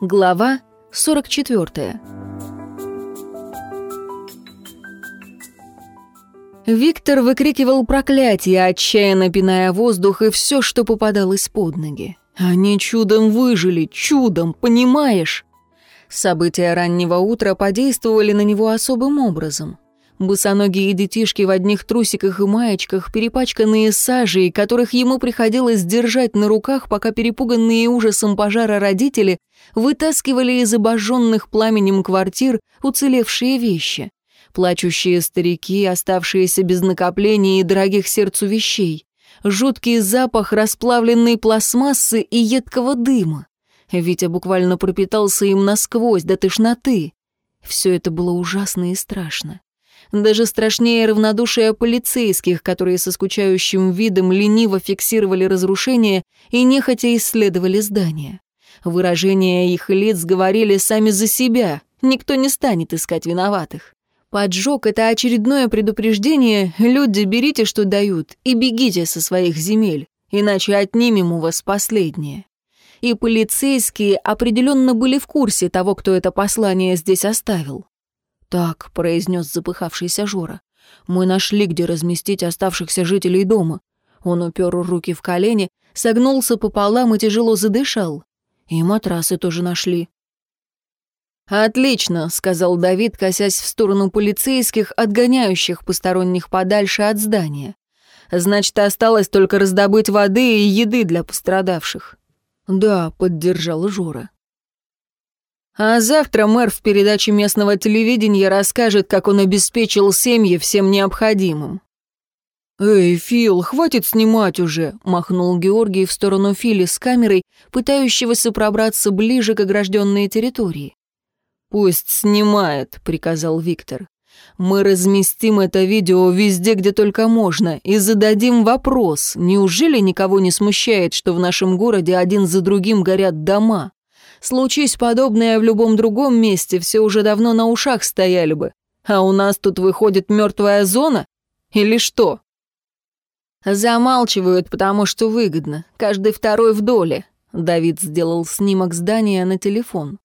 Глава 44 Виктор выкрикивал проклятия, отчаянно пиная воздух и все, что попадалось под ноги. Они чудом выжили, чудом, понимаешь? События раннего утра подействовали на него особым образом. Босоногие детишки в одних трусиках и маечках, перепачканные сажей, которых ему приходилось держать на руках, пока перепуганные ужасом пожара родители вытаскивали из обожженных пламенем квартир уцелевшие вещи. Плачущие старики, оставшиеся без накоплений и дорогих сердцу вещей. Жуткий запах расплавленной пластмассы и едкого дыма. Витя буквально пропитался им насквозь до тошноты. Все это было ужасно и страшно. Даже страшнее равнодушие полицейских, которые со скучающим видом лениво фиксировали разрушение и нехотя исследовали здание. Выражения их лиц говорили сами за себя. Никто не станет искать виноватых. Поджог — это очередное предупреждение. Люди, берите, что дают, и бегите со своих земель, иначе отнимем у вас последнее и полицейские определенно были в курсе того, кто это послание здесь оставил. «Так», — произнес запыхавшийся Жора, — «мы нашли, где разместить оставшихся жителей дома». Он упер руки в колени, согнулся пополам и тяжело задышал. И матрасы тоже нашли. «Отлично», — сказал Давид, косясь в сторону полицейских, отгоняющих посторонних подальше от здания. «Значит, осталось только раздобыть воды и еды для пострадавших». «Да», — поддержал Жора. А завтра мэр в передаче местного телевидения расскажет, как он обеспечил семьи всем необходимым. «Эй, Фил, хватит снимать уже!» — махнул Георгий в сторону Фили с камерой, пытающегося пробраться ближе к огражденной территории. «Пусть снимает», — приказал Виктор. Мы разместим это видео везде, где только можно, и зададим вопрос, неужели никого не смущает, что в нашем городе один за другим горят дома? Случись подобное в любом другом месте, все уже давно на ушах стояли бы. А у нас тут выходит мертвая зона? Или что? Замалчивают, потому что выгодно. Каждый второй в доле. Давид сделал снимок здания на телефон.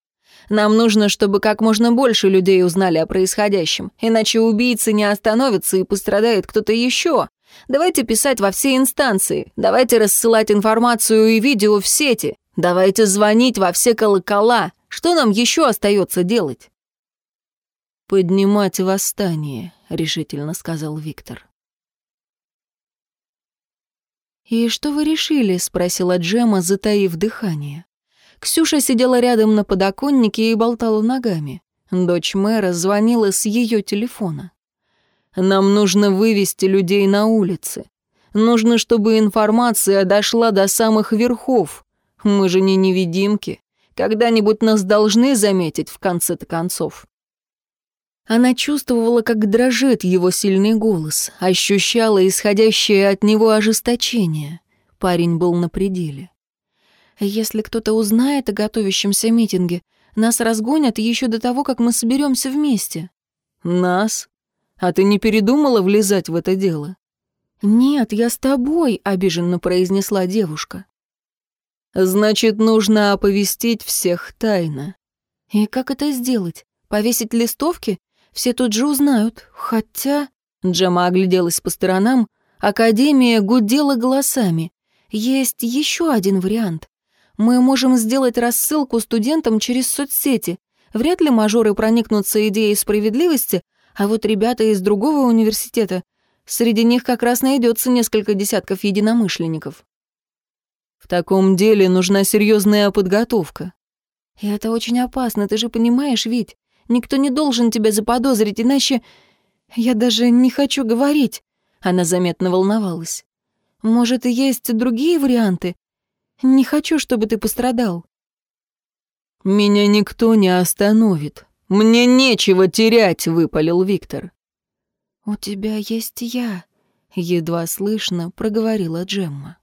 Нам нужно, чтобы как можно больше людей узнали о происходящем, иначе убийцы не остановятся и пострадает кто-то еще. Давайте писать во все инстанции, давайте рассылать информацию и видео в сети, давайте звонить во все колокола. Что нам еще остается делать? «Поднимать восстание», — решительно сказал Виктор. «И что вы решили?» — спросила Джема, затаив дыхание. Ксюша сидела рядом на подоконнике и болтала ногами. Дочь мэра звонила с ее телефона. «Нам нужно вывести людей на улицы. Нужно, чтобы информация дошла до самых верхов. Мы же не невидимки. Когда-нибудь нас должны заметить в конце-то концов». Она чувствовала, как дрожит его сильный голос, ощущала исходящее от него ожесточение. Парень был на пределе. Если кто-то узнает о готовящемся митинге, нас разгонят еще до того, как мы соберемся вместе». «Нас? А ты не передумала влезать в это дело?» «Нет, я с тобой», — обиженно произнесла девушка. «Значит, нужно оповестить всех тайно». «И как это сделать? Повесить листовки? Все тут же узнают. Хотя...» Джема огляделась по сторонам. Академия гудела голосами. «Есть еще один вариант. Мы можем сделать рассылку студентам через соцсети. Вряд ли мажоры проникнутся идеей справедливости, а вот ребята из другого университета, среди них как раз найдется несколько десятков единомышленников. В таком деле нужна серьезная подготовка. И это очень опасно, ты же понимаешь, Вить. Никто не должен тебя заподозрить, иначе... Я даже не хочу говорить. Она заметно волновалась. Может, и есть другие варианты? Не хочу, чтобы ты пострадал». «Меня никто не остановит. Мне нечего терять», — выпалил Виктор. «У тебя есть я», — едва слышно проговорила Джемма.